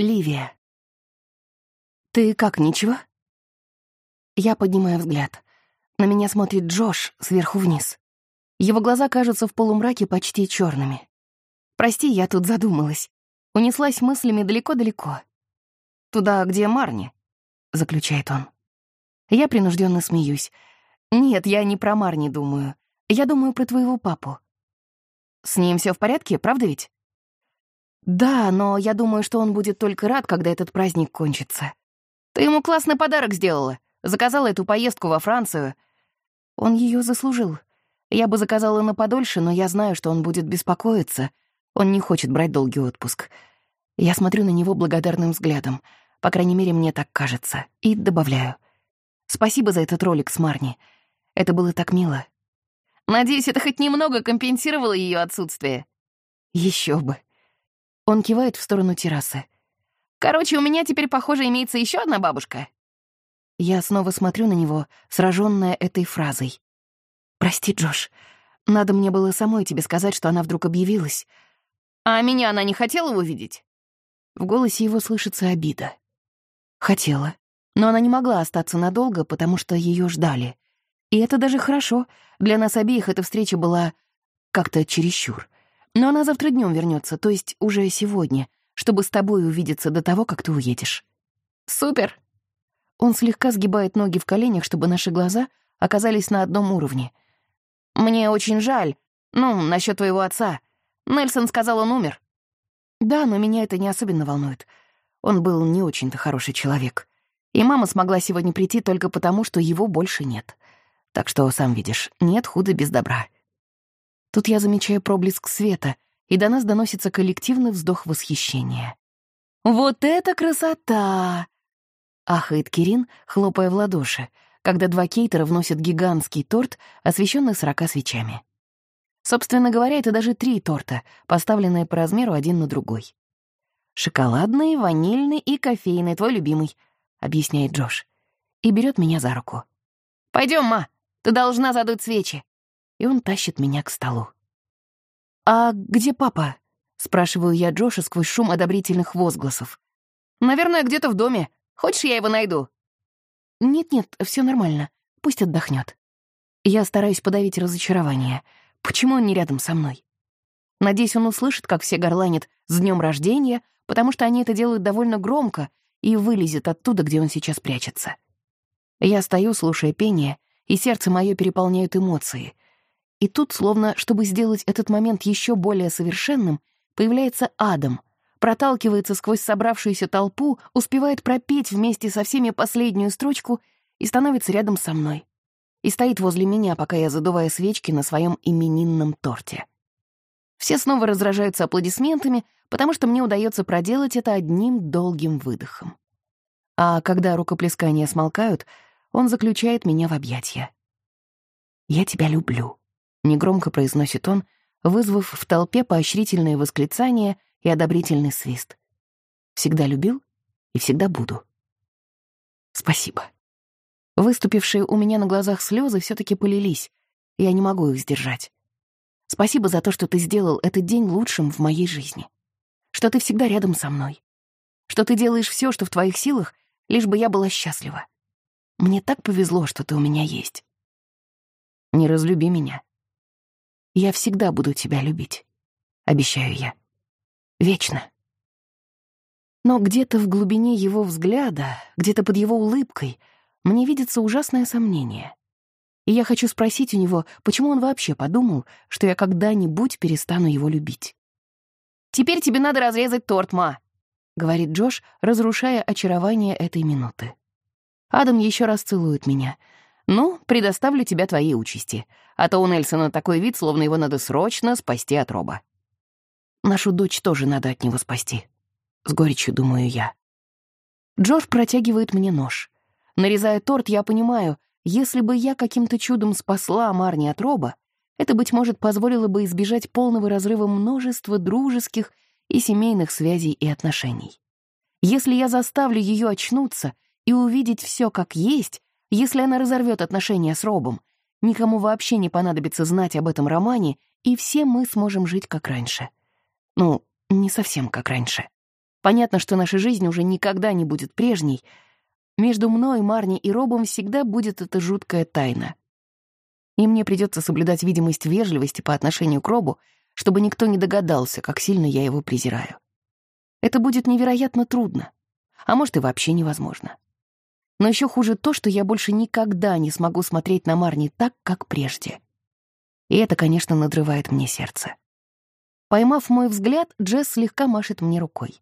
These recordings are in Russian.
Ливия. «Ты как, ничего?» Я поднимаю взгляд. На меня смотрит Джош сверху вниз. Его глаза кажутся в полумраке почти черными. «Прости, я тут задумалась. Унеслась мыслями далеко-далеко. Туда, где Марни», — заключает он. Я принужденно смеюсь. «Нет, я не про Марни думаю. Я думаю про твоего папу. С ним все в порядке, правда ведь?» «Да, но я думаю, что он будет только рад, когда этот праздник кончится. Ты ему классный подарок сделала. Заказала эту поездку во Францию. Он ее заслужил. Я бы заказала на подольше, но я знаю, что он будет беспокоиться. Он не хочет брать долгий отпуск. Я смотрю на него благодарным взглядом. По крайней мере, мне так кажется. И добавляю. Спасибо за этот ролик с Марни. Это было так мило. Надеюсь, это хоть немного компенсировало ее отсутствие. Еще бы. Он кивает в сторону террасы. Короче, у меня теперь, похоже, имеется еще одна бабушка. Я снова смотрю на него, сраженная этой фразой. «Прости, Джош. Надо мне было самой тебе сказать, что она вдруг объявилась. А меня она не хотела увидеть?» В голосе его слышится обида. «Хотела. Но она не могла остаться надолго, потому что ее ждали. И это даже хорошо. Для нас обеих эта встреча была как-то чересчур. Но она завтра днем вернется, то есть уже сегодня, чтобы с тобой увидеться до того, как ты уедешь. Супер! Он слегка сгибает ноги в коленях, чтобы наши глаза оказались на одном уровне. Мне очень жаль. Ну, насчет твоего отца. Нельсон сказал, он умер. Да, но меня это не особенно волнует. Он был не очень-то хороший человек. И мама смогла сегодня прийти только потому, что его больше нет. Так что, сам видишь, нет худа без добра. Тут я замечаю проблеск света, и до нас доносится коллективный вздох восхищения. «Вот это красота!» — ахает Кирин, хлопая в ладоши, когда два кейтера вносят гигантский торт, освещенный сорока свечами. Собственно говоря, это даже три торта, поставленные по размеру один на другой. «Шоколадный, ванильный и кофейный, твой любимый», — объясняет Джош. И берет меня за руку. Пойдем, ма, ты должна задуть свечи и он тащит меня к столу. «А где папа?» — спрашиваю я Джоша сквозь шум одобрительных возгласов. «Наверное, где-то в доме. Хочешь, я его найду?» «Нет-нет, все нормально. Пусть отдохнет. Я стараюсь подавить разочарование. Почему он не рядом со мной? Надеюсь, он услышит, как все горланят «С днем рождения», потому что они это делают довольно громко и вылезет оттуда, где он сейчас прячется. Я стою, слушая пение, и сердце мое переполняют эмоции. И тут, словно чтобы сделать этот момент еще более совершенным, появляется Адам, проталкивается сквозь собравшуюся толпу, успевает пропеть вместе со всеми последнюю строчку и становится рядом со мной. И стоит возле меня, пока я задуваю свечки на своем именинном торте. Все снова раздражаются аплодисментами, потому что мне удается проделать это одним долгим выдохом. А когда рукоплескания смолкают, он заключает меня в объятья. «Я тебя люблю», — негромко произносит он, вызвав в толпе поощрительные восклицания и одобрительный свист. «Всегда любил и всегда буду». «Спасибо». Выступившие у меня на глазах слезы все таки полились, я не могу их сдержать. Спасибо за то, что ты сделал этот день лучшим в моей жизни. Что ты всегда рядом со мной. Что ты делаешь все, что в твоих силах, лишь бы я была счастлива. Мне так повезло, что ты у меня есть. Не разлюби меня. Я всегда буду тебя любить. Обещаю я. Вечно. Но где-то в глубине его взгляда, где-то под его улыбкой, мне видится ужасное сомнение. И я хочу спросить у него, почему он вообще подумал, что я когда-нибудь перестану его любить. «Теперь тебе надо разрезать торт, ма», — говорит Джош, разрушая очарование этой минуты. Адам еще раз целует меня — «Ну, предоставлю тебя твоей участи. А то у Нельсона такой вид, словно его надо срочно спасти от Роба». «Нашу дочь тоже надо от него спасти», — с горечью думаю я. Джордж протягивает мне нож. Нарезая торт, я понимаю, если бы я каким-то чудом спасла Марни от Роба, это, быть может, позволило бы избежать полного разрыва множества дружеских и семейных связей и отношений. Если я заставлю ее очнуться и увидеть все как есть, если она разорвет отношения с Робом, никому вообще не понадобится знать об этом романе, и все мы сможем жить как раньше. Ну, не совсем как раньше. Понятно, что наша жизнь уже никогда не будет прежней. Между мной, Марни и Робом всегда будет эта жуткая тайна. И мне придется соблюдать видимость вежливости по отношению к Робу, чтобы никто не догадался, как сильно я его презираю. Это будет невероятно трудно, а может и вообще невозможно. Но еще хуже то, что я больше никогда не смогу смотреть на Марни так, как прежде. И это, конечно, надрывает мне сердце. Поймав мой взгляд, Джесс слегка машет мне рукой.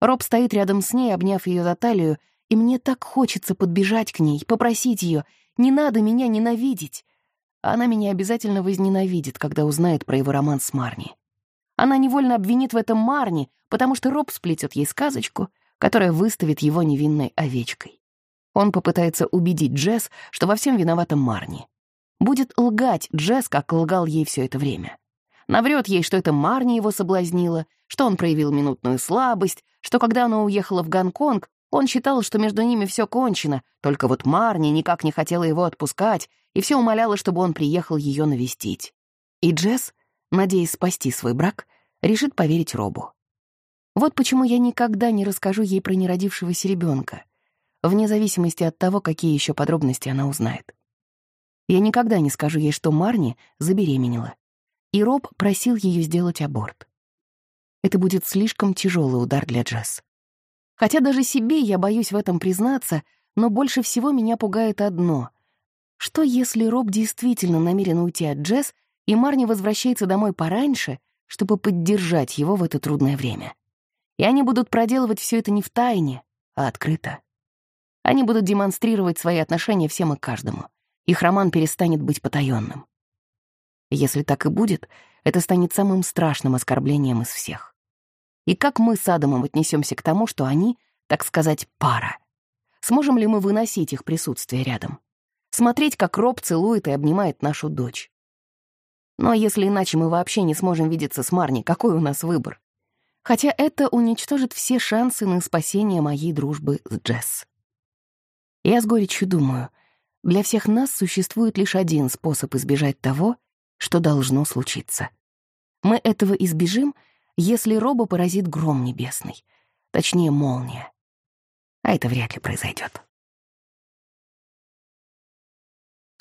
Роб стоит рядом с ней, обняв ее за талию, и мне так хочется подбежать к ней, попросить ее, не надо меня ненавидеть. Она меня обязательно возненавидит, когда узнает про его роман с Марни. Она невольно обвинит в этом Марни, потому что Роб сплетет ей сказочку, которая выставит его невинной овечкой. Он попытается убедить Джесс, что во всем виновата Марни. Будет лгать Джесс, как лгал ей все это время. Наврет ей, что это Марни его соблазнила, что он проявил минутную слабость, что когда она уехала в Гонконг, он считал, что между ними все кончено, только вот Марни никак не хотела его отпускать и все умоляла, чтобы он приехал ее навестить. И Джесс, надеясь спасти свой брак, решит поверить Робу. Вот почему я никогда не расскажу ей про неродившегося ребенка, вне зависимости от того, какие еще подробности она узнает. Я никогда не скажу ей, что Марни забеременела, и Роб просил ее сделать аборт. Это будет слишком тяжелый удар для Джесс. Хотя даже себе я боюсь в этом признаться, но больше всего меня пугает одно. Что если Роб действительно намерен уйти от Джесс, и Марни возвращается домой пораньше, чтобы поддержать его в это трудное время? И они будут проделывать все это не в тайне, а открыто. Они будут демонстрировать свои отношения всем и каждому. Их роман перестанет быть потаённым. Если так и будет, это станет самым страшным оскорблением из всех. И как мы с Адамом отнесемся к тому, что они, так сказать, пара? Сможем ли мы выносить их присутствие рядом? Смотреть, как Роб целует и обнимает нашу дочь? Но если иначе мы вообще не сможем видеться с Марни, какой у нас выбор? Хотя это уничтожит все шансы на спасение моей дружбы с Джесс. Я с горечью думаю, для всех нас существует лишь один способ избежать того, что должно случиться. Мы этого избежим, если Роба поразит гром небесный, точнее молния. А это вряд ли произойдет.